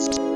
you